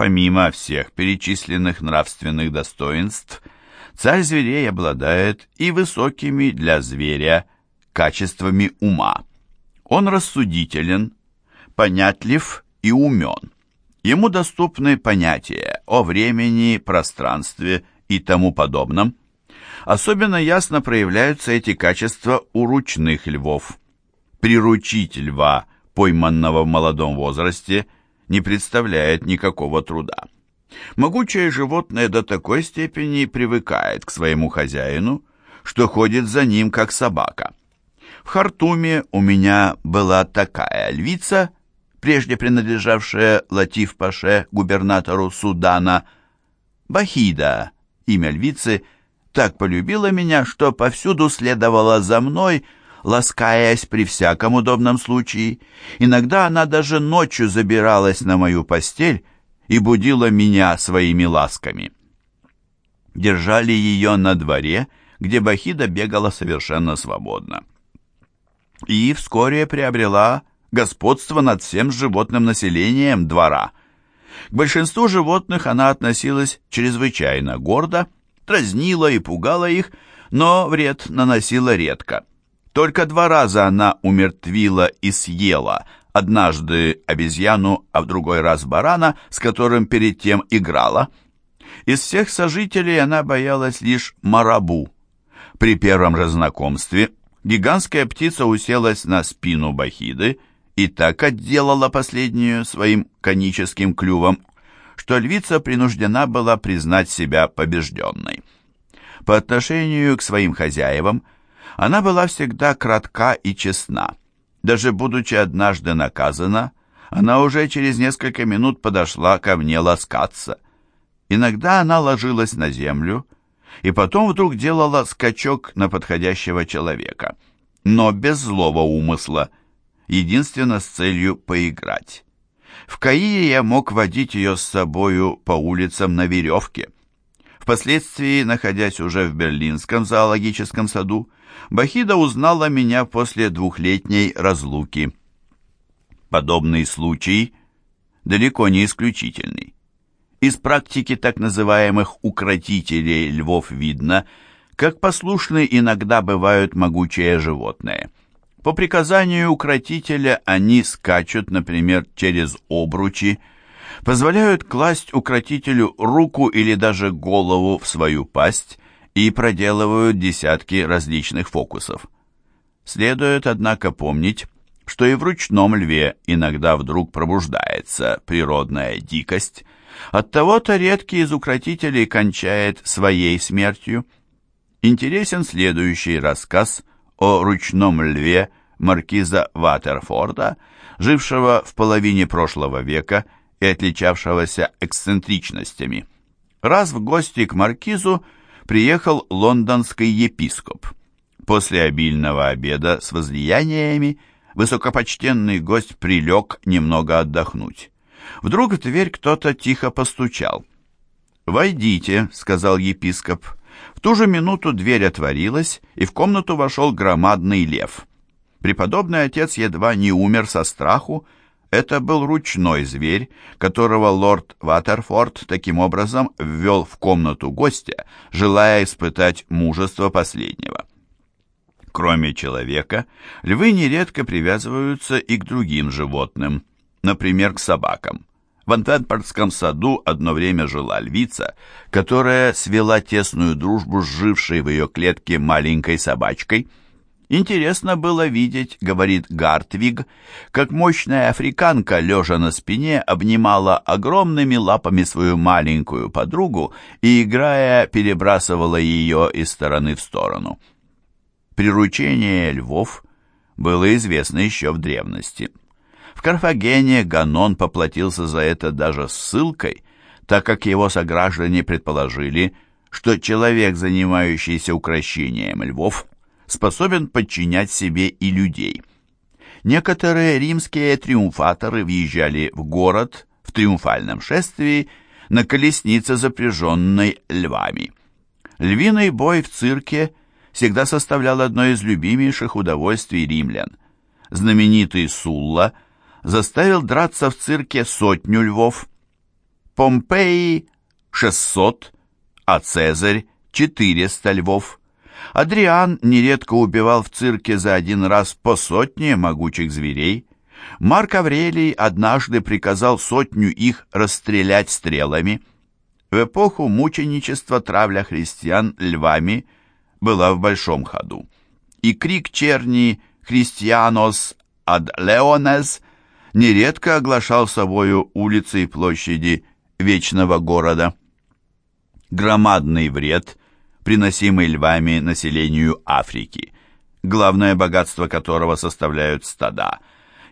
Помимо всех перечисленных нравственных достоинств, царь зверей обладает и высокими для зверя качествами ума. Он рассудителен, понятлив и умен. Ему доступны понятия о времени, пространстве и тому подобном. Особенно ясно проявляются эти качества у ручных львов. Приручить льва, пойманного в молодом возрасте, не представляет никакого труда. Могучее животное до такой степени привыкает к своему хозяину, что ходит за ним, как собака. В Хартуме у меня была такая львица, прежде принадлежавшая Латиф-Паше, губернатору Судана, Бахида, имя львицы, так полюбила меня, что повсюду следовала за мной, ласкаясь при всяком удобном случае. Иногда она даже ночью забиралась на мою постель и будила меня своими ласками. Держали ее на дворе, где Бахида бегала совершенно свободно. И вскоре приобрела господство над всем животным населением двора. К большинству животных она относилась чрезвычайно гордо, дразнила и пугала их, но вред наносила редко. Только два раза она умертвила и съела, однажды обезьяну, а в другой раз барана, с которым перед тем играла. Из всех сожителей она боялась лишь марабу. При первом же знакомстве гигантская птица уселась на спину Бахиды, и так отделала последнюю своим коническим клювом, что львица принуждена была признать себя побежденной. По отношению к своим хозяевам она была всегда кратка и честна. Даже будучи однажды наказана, она уже через несколько минут подошла ко мне ласкаться. Иногда она ложилась на землю и потом вдруг делала скачок на подходящего человека, но без злого умысла – единственно с целью поиграть. В Каире я мог водить ее с собою по улицам на веревке. Впоследствии, находясь уже в Берлинском зоологическом саду, Бахида узнала меня после двухлетней разлуки. Подобный случай далеко не исключительный. Из практики так называемых укротителей львов видно, как послушны иногда бывают могучие животные – по приказанию укротителя они скачут, например, через обручи, позволяют класть укротителю руку или даже голову в свою пасть и проделывают десятки различных фокусов. Следует, однако, помнить, что и в ручном льве иногда вдруг пробуждается природная дикость. Оттого-то редкий из укротителей кончает своей смертью. Интересен следующий рассказ о ручном льве маркиза Ватерфорда, жившего в половине прошлого века и отличавшегося эксцентричностями. Раз в гости к маркизу приехал лондонский епископ. После обильного обеда с возлияниями высокопочтенный гость прилег немного отдохнуть. Вдруг в дверь кто-то тихо постучал. «Войдите», — сказал епископ. В ту же минуту дверь отворилась, и в комнату вошел громадный лев. Преподобный отец едва не умер со страху. Это был ручной зверь, которого лорд Ватерфорд таким образом ввел в комнату гостя, желая испытать мужество последнего. Кроме человека, львы нередко привязываются и к другим животным, например, к собакам. В Антверпенском саду одно время жила львица, которая свела тесную дружбу с жившей в ее клетке маленькой собачкой. Интересно было видеть, говорит Гартвиг, как мощная африканка, лежа на спине, обнимала огромными лапами свою маленькую подругу и, играя, перебрасывала ее из стороны в сторону. Приручение львов было известно еще в древности. В Карфагене Ганон поплатился за это даже ссылкой, так как его сограждане предположили, что человек, занимающийся укращением львов, способен подчинять себе и людей. Некоторые римские триумфаторы въезжали в город в триумфальном шествии на колеснице, запряженной львами. Львиный бой в цирке всегда составлял одно из любимейших удовольствий римлян. Знаменитый Сулла – заставил драться в цирке сотню львов. Помпеи 600, а Цезарь 400 львов. Адриан нередко убивал в цирке за один раз по сотне могучих зверей. Марк Аврелий однажды приказал сотню их расстрелять стрелами. В эпоху мученичества травля христиан львами была в большом ходу. И крик черни «Христианос ад леонес» нередко оглашал собою улицы и площади вечного города. Громадный вред, приносимый львами населению Африки, главное богатство которого составляют стада,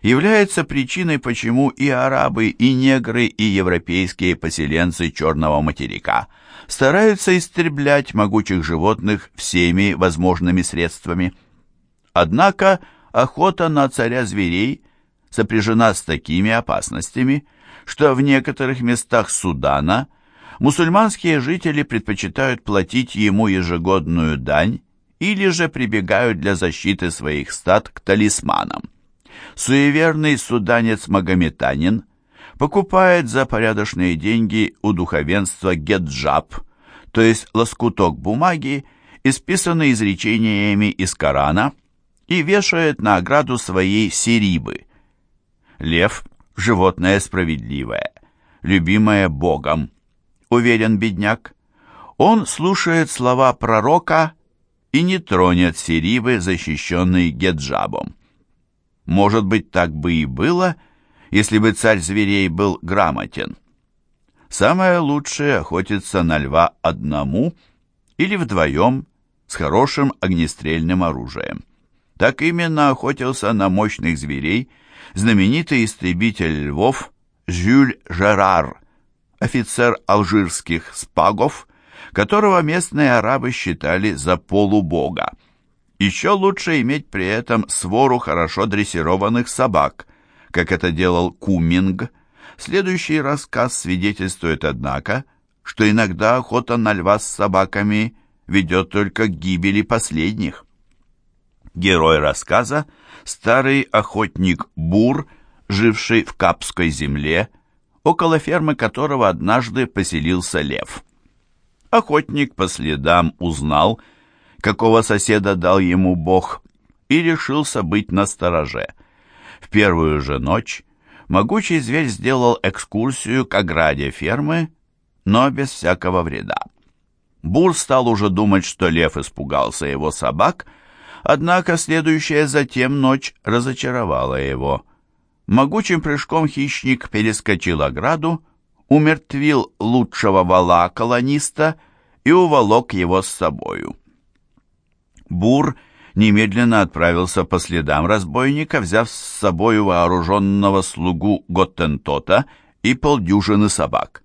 является причиной, почему и арабы, и негры, и европейские поселенцы Черного материка стараются истреблять могучих животных всеми возможными средствами. Однако охота на царя зверей сопряжена с такими опасностями, что в некоторых местах Судана мусульманские жители предпочитают платить ему ежегодную дань или же прибегают для защиты своих стад к талисманам. Суеверный суданец-магометанин покупает за порядочные деньги у духовенства геджаб, то есть лоскуток бумаги, исписанный изречениями из Корана, и вешает на ограду своей серибы. Лев – животное справедливое, любимое Богом, уверен бедняк. Он слушает слова пророка и не тронет серибы, защищенные Геджабом. Может быть, так бы и было, если бы царь зверей был грамотен. Самое лучшее охотиться на льва одному или вдвоем с хорошим огнестрельным оружием. Так именно охотился на мощных зверей знаменитый истребитель львов Жюль Жерар, офицер алжирских спагов, которого местные арабы считали за полубога. Еще лучше иметь при этом свору хорошо дрессированных собак, как это делал Куминг. Следующий рассказ свидетельствует, однако, что иногда охота на льва с собаками ведет только к гибели последних. Герой рассказа – старый охотник Бур, живший в Капской земле, около фермы которого однажды поселился лев. Охотник по следам узнал, какого соседа дал ему Бог, и решился быть настороже. В первую же ночь могучий зверь сделал экскурсию к ограде фермы, но без всякого вреда. Бур стал уже думать, что лев испугался его собак – Однако следующая затем ночь разочаровала его. Могучим прыжком хищник перескочил ограду, умертвил лучшего вала колониста и уволок его с собою. Бур немедленно отправился по следам разбойника, взяв с собою вооруженного слугу Готтентота и полдюжины собак.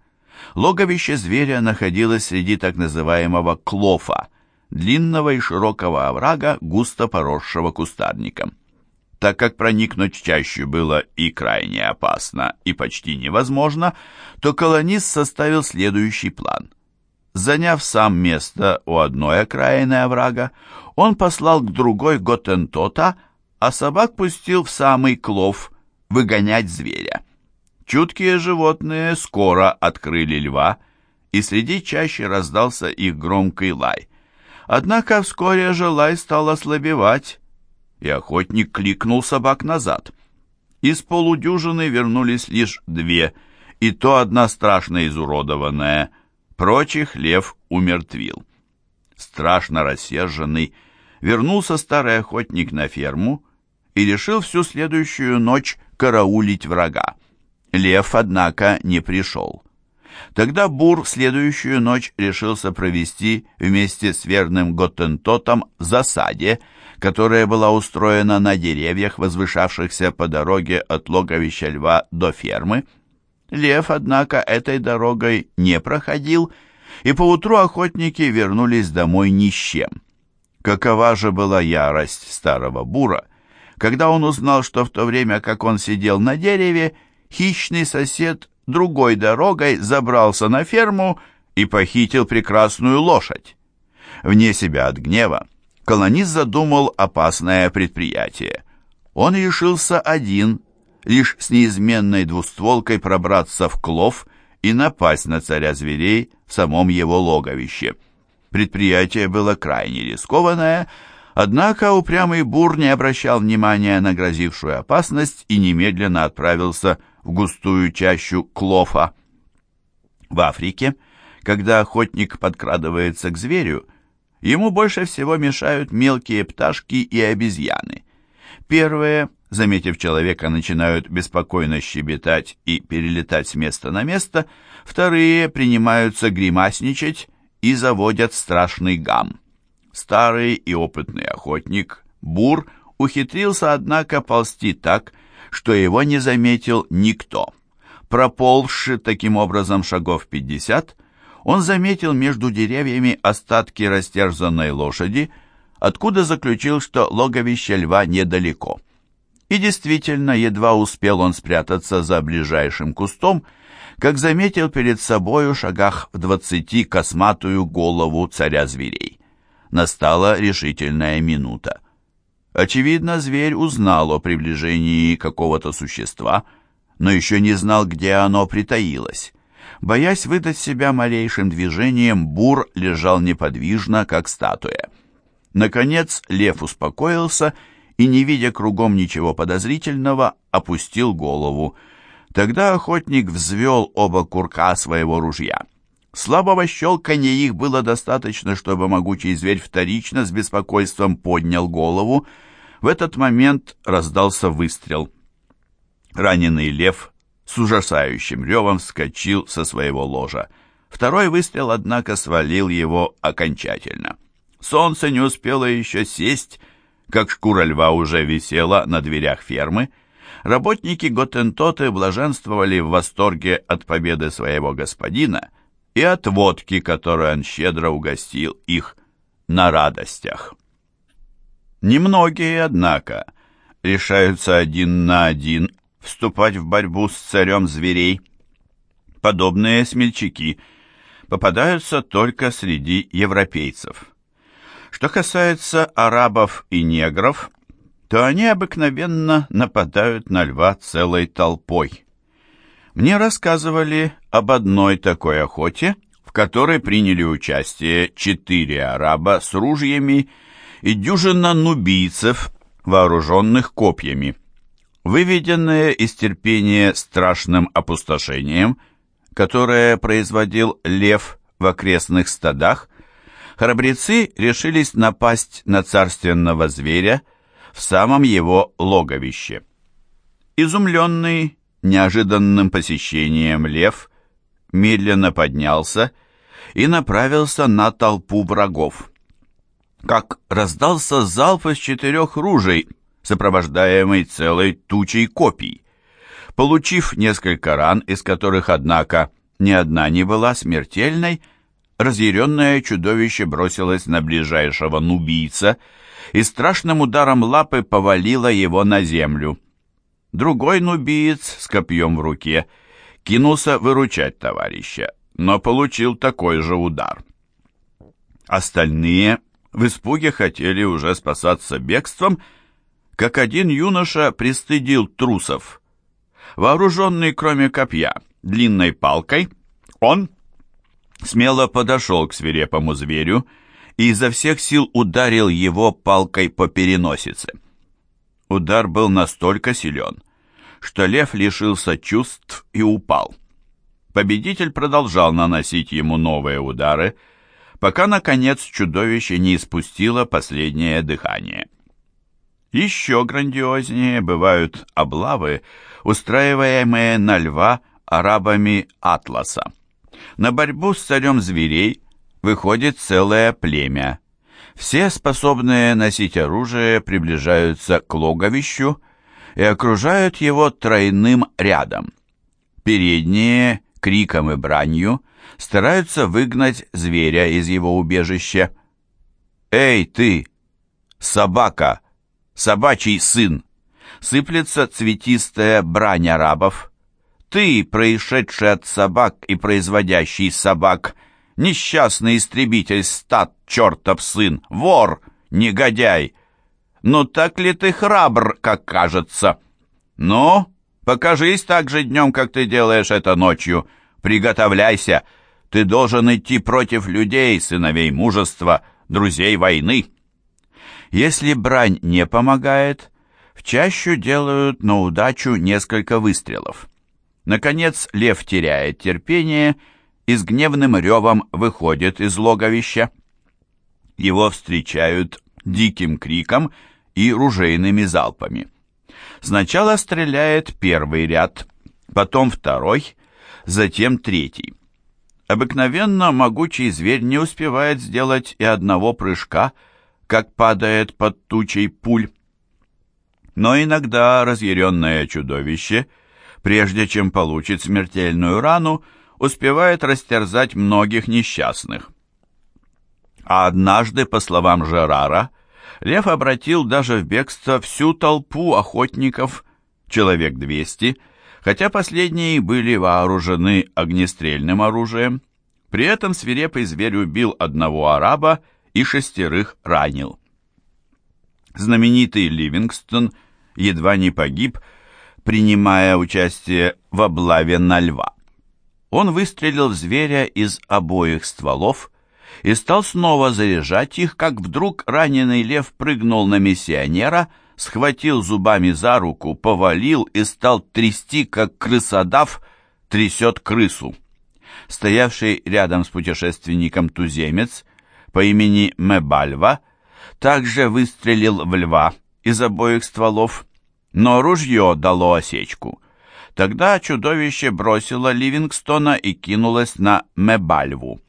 Логовище зверя находилось среди так называемого клофа, длинного и широкого оврага, густо поросшего кустарником. Так как проникнуть в чащу было и крайне опасно, и почти невозможно, то колонист составил следующий план. Заняв сам место у одной окраины оврага, он послал к другой Готентота, а собак пустил в самый клов выгонять зверя. Чуткие животные скоро открыли льва, и среди чащи раздался их громкий лай. Однако вскоре желай стал ослабевать, и охотник кликнул собак назад. Из полудюжины вернулись лишь две, и то одна страшно изуродованная. Прочих лев умертвил. Страшно рассерженный, вернулся старый охотник на ферму и решил всю следующую ночь караулить врага. Лев, однако, не пришел. Тогда Бур следующую ночь решился провести вместе с верным Готтентотом в засаде, которая была устроена на деревьях, возвышавшихся по дороге от логовища льва до фермы. Лев, однако, этой дорогой не проходил, и поутру охотники вернулись домой ни с чем. Какова же была ярость старого бура, когда он узнал, что в то время, как он сидел на дереве, хищный сосед другой дорогой забрался на ферму и похитил прекрасную лошадь. Вне себя от гнева колонист задумал опасное предприятие. Он решился один, лишь с неизменной двустволкой пробраться в клов и напасть на царя зверей в самом его логовище. Предприятие было крайне рискованное, однако упрямый бур не обращал внимания на грозившую опасность и немедленно отправился в густую чащу Клофа. В Африке, когда охотник подкрадывается к зверю, ему больше всего мешают мелкие пташки и обезьяны. Первые, заметив человека, начинают беспокойно щебетать и перелетать с места на место, вторые принимаются гримасничать и заводят страшный гам. Старый и опытный охотник Бур ухитрился, однако, ползти так, что его не заметил никто. Проползши таким образом шагов пятьдесят, он заметил между деревьями остатки растерзанной лошади, откуда заключил, что логовище льва недалеко. И действительно, едва успел он спрятаться за ближайшим кустом, как заметил перед собою шагах в двадцати косматую голову царя зверей. Настала решительная минута. Очевидно, зверь узнал о приближении какого-то существа, но еще не знал, где оно притаилось. Боясь выдать себя малейшим движением, бур лежал неподвижно, как статуя. Наконец лев успокоился и, не видя кругом ничего подозрительного, опустил голову. Тогда охотник взвел оба курка своего ружья. Слабого щелканья их было достаточно, чтобы могучий зверь вторично с беспокойством поднял голову. В этот момент раздался выстрел. Раненый лев с ужасающим ревом вскочил со своего ложа. Второй выстрел, однако, свалил его окончательно. Солнце не успело еще сесть, как шкура льва уже висела на дверях фермы. Работники Готентоты блаженствовали в восторге от победы своего господина и от водки, которой он щедро угостил их на радостях. Немногие, однако, решаются один на один вступать в борьбу с царем зверей. Подобные смельчаки попадаются только среди европейцев. Что касается арабов и негров, то они обыкновенно нападают на льва целой толпой. Мне рассказывали об одной такой охоте, в которой приняли участие четыре араба с ружьями и дюжина нубийцев, вооруженных копьями. Выведенное из терпения страшным опустошением, которое производил лев в окрестных стадах, храбрецы решились напасть на царственного зверя в самом его логовище. Изумленный неожиданным посещением лев медленно поднялся и направился на толпу врагов. Как раздался залп из четырех ружей, сопровождаемый целой тучей копий. Получив несколько ран, из которых, однако, ни одна не была смертельной, разъяренное чудовище бросилось на ближайшего нубийца и страшным ударом лапы повалило его на землю. Другой нубиец с копьем в руке кинулся выручать товарища, но получил такой же удар. Остальные в испуге хотели уже спасаться бегством, как один юноша пристыдил трусов. Вооруженный, кроме копья, длинной палкой, он смело подошел к свирепому зверю и изо всех сил ударил его палкой по переносице. Удар был настолько силен, что лев лишился чувств и упал. Победитель продолжал наносить ему новые удары, пока, наконец, чудовище не испустило последнее дыхание. Еще грандиознее бывают облавы, устраиваемые на льва арабами Атласа. На борьбу с царем зверей выходит целое племя. Все способные носить оружие приближаются к логовищу и окружают его тройным рядом. Передние, криком и бранью, стараются выгнать зверя из его убежища. «Эй, ты, собака!» Собачий сын, сыплется цветистая брань арабов. Ты, происшедший от собак и производящий собак, несчастный истребитель стад, чертов сын, вор, негодяй. Ну так ли ты храбр, как кажется? Ну, покажись так же днем, как ты делаешь это ночью. приготовляйся! Ты должен идти против людей, сыновей мужества, друзей войны!» Если брань не помогает, в чащу делают на удачу несколько выстрелов. Наконец лев теряет терпение и с гневным ревом выходит из логовища. Его встречают диким криком и ружейными залпами. Сначала стреляет первый ряд, потом второй, затем третий. Обыкновенно могучий зверь не успевает сделать и одного прыжка, как падает под тучей пуль. Но иногда разъяренное чудовище, прежде чем получит смертельную рану, успевает растерзать многих несчастных. А однажды, по словам Жерара, лев обратил даже в бегство всю толпу охотников, человек 200, хотя последние были вооружены огнестрельным оружием. При этом свирепый зверь убил одного араба и шестерых ранил. Знаменитый Ливингстон едва не погиб, принимая участие в облаве на льва. Он выстрелил в зверя из обоих стволов и стал снова заряжать их, как вдруг раненый лев прыгнул на миссионера, схватил зубами за руку, повалил и стал трясти, как крысодав трясет крысу. Стоявший рядом с путешественником туземец по имени Мебальва также выстрелил в льва из обоих стволов, но ружье дало осечку. Тогда чудовище бросило Ливингстона и кинулось на Мебальву.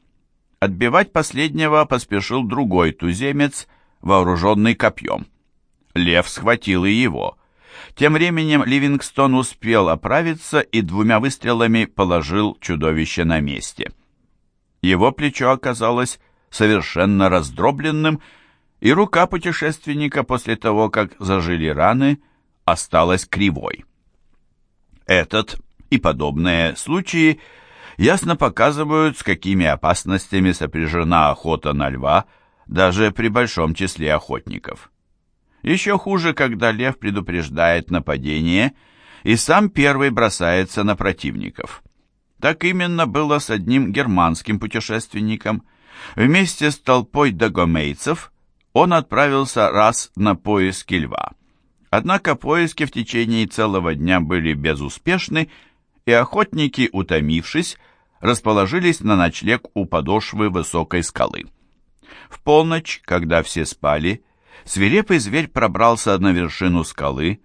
Отбивать последнего поспешил другой туземец, вооруженный копьем. Лев схватил и его. Тем временем Ливингстон успел оправиться и двумя выстрелами положил чудовище на месте. Его плечо оказалось совершенно раздробленным, и рука путешественника после того, как зажили раны, осталась кривой. Этот и подобные случаи – ясно показывают, с какими опасностями сопряжена охота на льва даже при большом числе охотников. Еще хуже, когда лев предупреждает нападение и сам первый бросается на противников. Так именно было с одним германским путешественником. Вместе с толпой дагомейцев он отправился раз на поиски льва. Однако поиски в течение целого дня были безуспешны, и охотники, утомившись, расположились на ночлег у подошвы высокой скалы. В полночь, когда все спали, свирепый зверь пробрался на вершину скалы,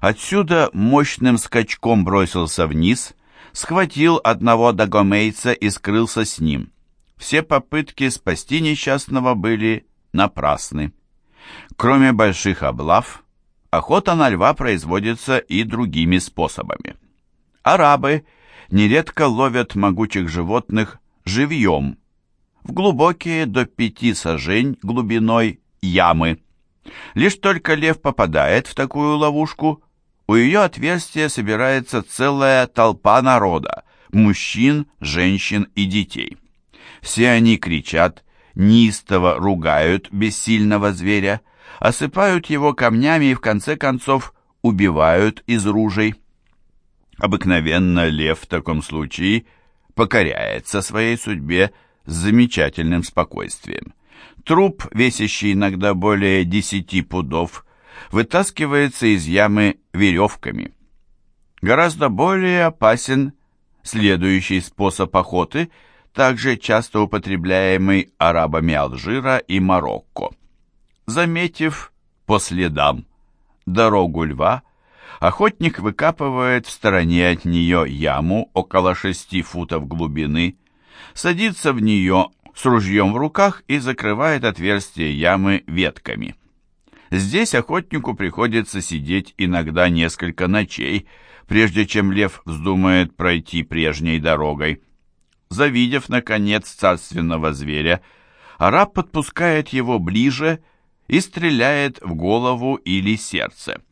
отсюда мощным скачком бросился вниз, схватил одного дагомейца и скрылся с ним. Все попытки спасти несчастного были напрасны. Кроме больших облав, охота на льва производится и другими способами. Арабы нередко ловят могучих животных живьем, в глубокие до пяти сажень глубиной ямы. Лишь только лев попадает в такую ловушку, у ее отверстия собирается целая толпа народа, мужчин, женщин и детей. Все они кричат, неистово ругают бессильного зверя, осыпают его камнями и в конце концов убивают из ружей. Обыкновенно лев в таком случае покоряется своей судьбе с замечательным спокойствием. Труп, весящий иногда более десяти пудов, вытаскивается из ямы веревками. Гораздо более опасен следующий способ охоты, также часто употребляемый арабами Алжира и Марокко. Заметив по следам дорогу льва, Охотник выкапывает в стороне от нее яму около шести футов глубины, садится в нее с ружьем в руках и закрывает отверстие ямы ветками. Здесь охотнику приходится сидеть иногда несколько ночей, прежде чем лев вздумает пройти прежней дорогой. Завидев, наконец, царственного зверя, араб подпускает его ближе и стреляет в голову или сердце.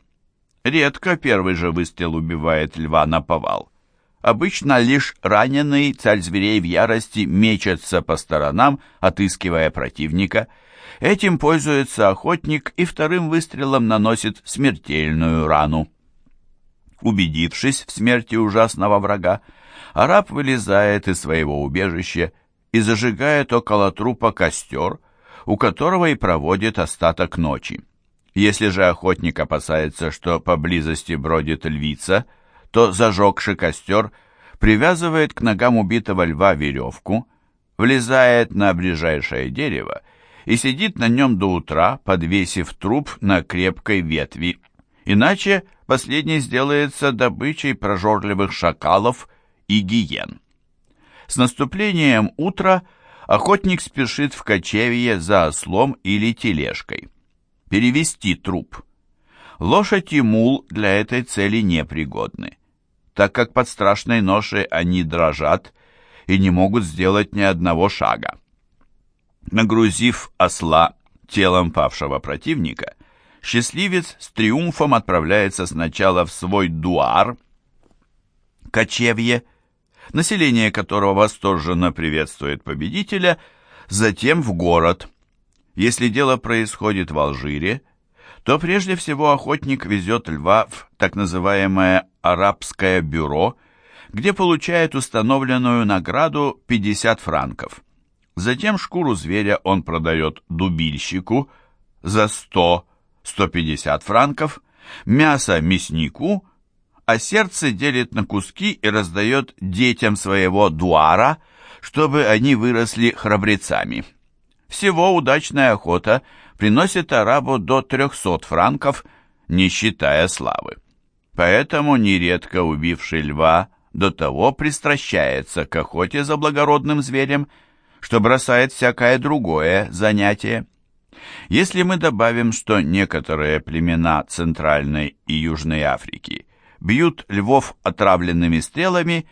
Редко первый же выстрел убивает льва на повал. Обычно лишь раненый царь зверей в ярости мечется по сторонам, отыскивая противника. Этим пользуется охотник и вторым выстрелом наносит смертельную рану. Убедившись в смерти ужасного врага, араб вылезает из своего убежища и зажигает около трупа костер, у которого и проводит остаток ночи. Если же охотник опасается, что поблизости бродит львица, то, зажегший костер, привязывает к ногам убитого льва веревку, влезает на ближайшее дерево и сидит на нем до утра, подвесив труп на крепкой ветви. Иначе последний сделается добычей прожорливых шакалов и гиен. С наступлением утра охотник спешит в кочевье за ослом или тележкой. Перевести труп. Лошадь и мул для этой цели непригодны, так как под страшной ношей они дрожат и не могут сделать ни одного шага. Нагрузив осла телом павшего противника, счастливец с триумфом отправляется сначала в свой дуар, кочевье, население которого восторженно приветствует победителя, затем в город. Если дело происходит в Алжире, то прежде всего охотник везет льва в так называемое «арабское бюро», где получает установленную награду 50 франков. Затем шкуру зверя он продает дубильщику за 100-150 франков, мясо мяснику, а сердце делит на куски и раздает детям своего дуара, чтобы они выросли храбрецами. Всего удачная охота приносит арабу до 300 франков, не считая славы. Поэтому нередко убивший льва до того пристращается к охоте за благородным зверем, что бросает всякое другое занятие. Если мы добавим, что некоторые племена Центральной и Южной Африки бьют львов отравленными стрелами,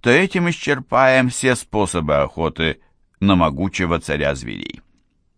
то этим исчерпаем все способы охоты на могучего царя зверей.